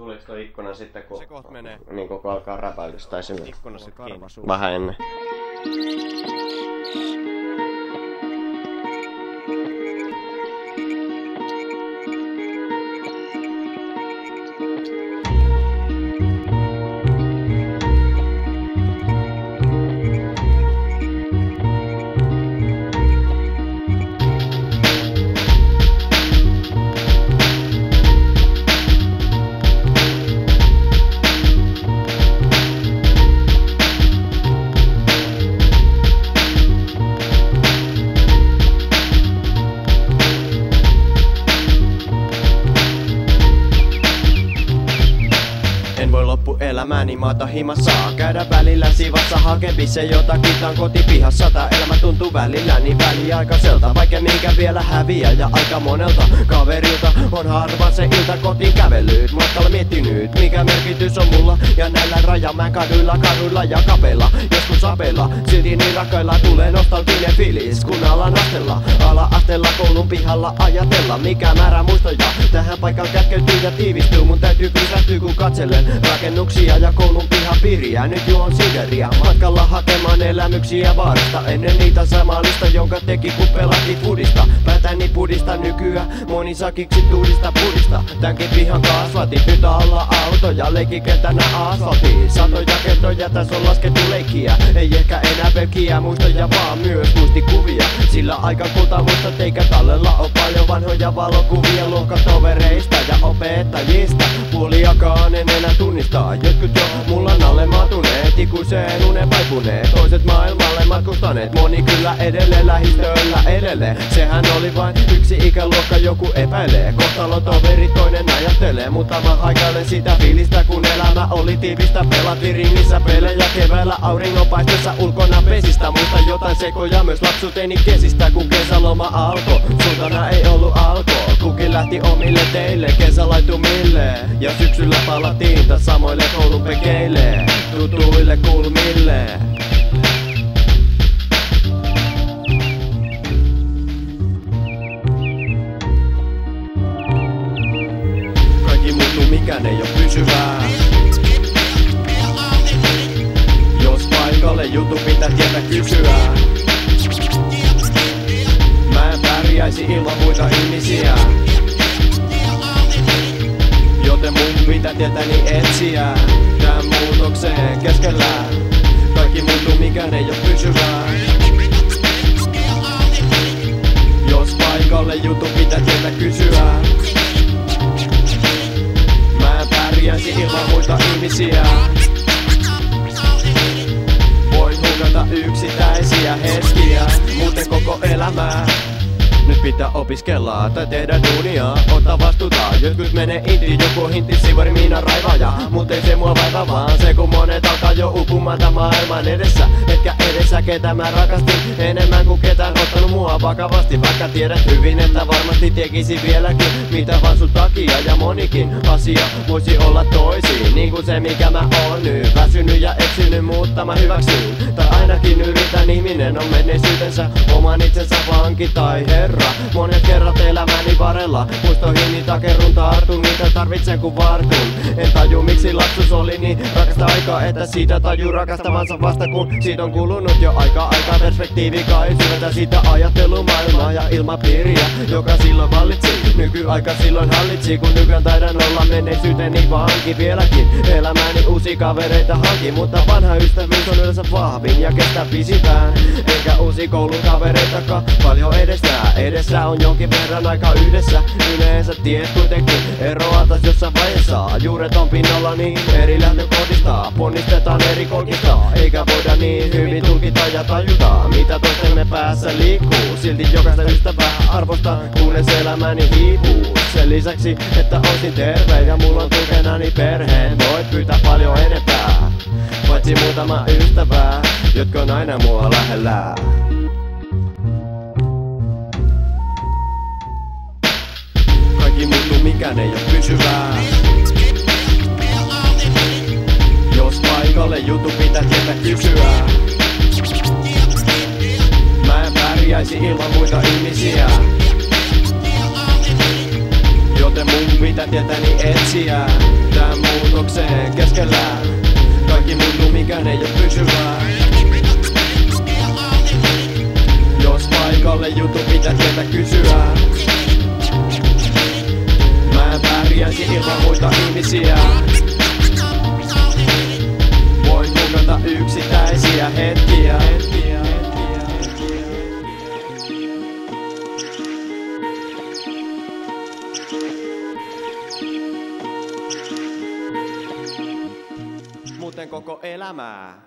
Tuliko toi ikkuna sitten, kun, Se kohta menee. niin kun alkaa räpäydys tai sinne? Ikkuna sit kiinni. Vähän ennen. En voi loppu elämäni. Maata himassa Käydä välillä sivassa. Hakempi se jotakin Tän kotipihassa Tää elämä tuntuu välillä niin väliaikaiselta. Vaikka minkä vielä häviää ja aika monelta Kaverilta. On harva se ilta kotiin kävelyt Matkalla miettinyt mikä merkitys on mulla. Ja näillä Rajamäen kaduilla, kaduilla ja kapeilla. Joskus sapeilla, silti niin rakkailla. Tulee nostalginen fiilis kun alan astella Ala-asteella koulun pihalla ajatella. Mikä määrä muistoja tähän paikkaan kätkeytyy ja tiivistyy. Mun täytyy pysähtyä kun katselen rakennuksia ja koulun pihapiiriä. Nyt juon sideriä matkalla hakemaan elämyksiä baarista Ennen niitä samanlista jonka teki kun pelatti fudista Päätäni pudista nykyään moni sakiksi tuudista pudista Tämänkin pihan kasvatti nyt alla autoja Leikkikentänä asfaltti Satoja kertoja tässä on laskettu leikkiä. Ei ehkä enää pelkkiä muistoja vaan myös muistikuvia. Sillä aika kulta muistat eikä tallella on paljon vanhoja valokuvia Luokkatovereista ja opettajista. Puoliakaan en enää tunnistaa Jotkut jo mulla alle matuneet Ikuiseen unen vaipuneet Toiset maailmalle matkustaneet. Moni kyllä edelleen lähistöllä edelleen. Sehän oli vain yksi ikäluokka joku epäilee. Kohtalo toveri toinen ajattelee. Mutta mä haikailen sitä fiilistä kun elämä oli tiivistä. Pelattiin ringissä pelejä keväällä auringonpaisteessa ulkona pesistä Muista jotain sekoja myös lapsuuteni kesistä Kun kesäloma alkoi. Sultana ei ollut alko. Kukin lähti omille teille. Kesälaitumille Ja syksyllä palattiin taas samoille koulun pekeille mikään ei oo pysyvää. Jos paikalle jutu pitää tietä kysyä. Mä en pärjäisi ilman muita ihmisiä. Joten mun pitää tietäni etsiä. Tän muutokseen keskellä. Kaikki muuttuu, mikään ei oo pysyvää ilman muita ihmisiä. Voin hukata yksittäisiä hetkiä Muuten koko elämää nyt pitää opiskella tai tehdä duunia. Ottaa vastuuta, jotkut menee inti Joku hinti sivari miina raivaaja. Mut ei se mua vaivaa vaan se kun monet alkaa jo upumaan tämän maailman edessä. Etkä edessä ketä mä rakastin. Enemmän kuin ketään ottanut mua vakavasti. Vaikka tiedät hyvin että varmasti tekisi vieläkin. Mitä vaan sun takia ja monikin asia voisi olla toisin. Niin kuin se mikä mä oon nyt Väsynyt ja eksynyt mutta mä hyväksyn Tai ainakin yritän ihminen on menneisyytensä. Oman itsensä vanki tai herra. Monet kerrat elämäni varrella. Muistoihin takerrun tartun Niitä tarvitsen kun vartun. En taju miksi lapsuus oli niin rakasta aikaa Että siitä taju rakastavansa vasta kun Siitä on kulunut jo aika aikaa Perspektiivi kai syventä siitä ajattelumaailmaa ja ilmapiiriä Joka silloin vallitsi. Nykyaika silloin hallitsi Kun nykyään taidan olla menneisyyteni vanki Vieläkin. Elämäni uusi kavereita hanki Mutta vanha ystävyys on yleensä vahvin ja kestää pisitään Enkä uusi koulun kavereitakaan paljon edestää Edessä on jonkin verran aika yhdessä. Yleensä tiet kuitenkin eroatas jossain vaiheessa. Juuret on pinnalla niin eri lähtökohdista Ponnistetaan eri kolkista. Eikä voida niin hyvin tulkita ja tajuta Mitä toistemme päässä liikkuu. Silti jokaista ystävää arvostan Kunnes elämäni hiipuu. Sen lisäksi että olisin terve Ja mulla on tukenani perheen Voit pyytää paljon enempää Paitsi muutama ystävää Jotka on aina mua lähellä. Kaikki muuttuu, mikään ei oo pysyvää. Jos paikalle jutu pitää tietä kysyä. Mä en pärjäisi ilman muita ihmisiä. Joten mun pitää tietäni etsiä Tää muutokseen keskellä Kaikki muuttuu, mikään ei oo pysyvää. Jos paikalle jutu pitää sieltä kysyä. Mä en pärjäisi ilman muita ihmisiä. Voin hukata yksittäisiä hetkiä. Muuten koko elämää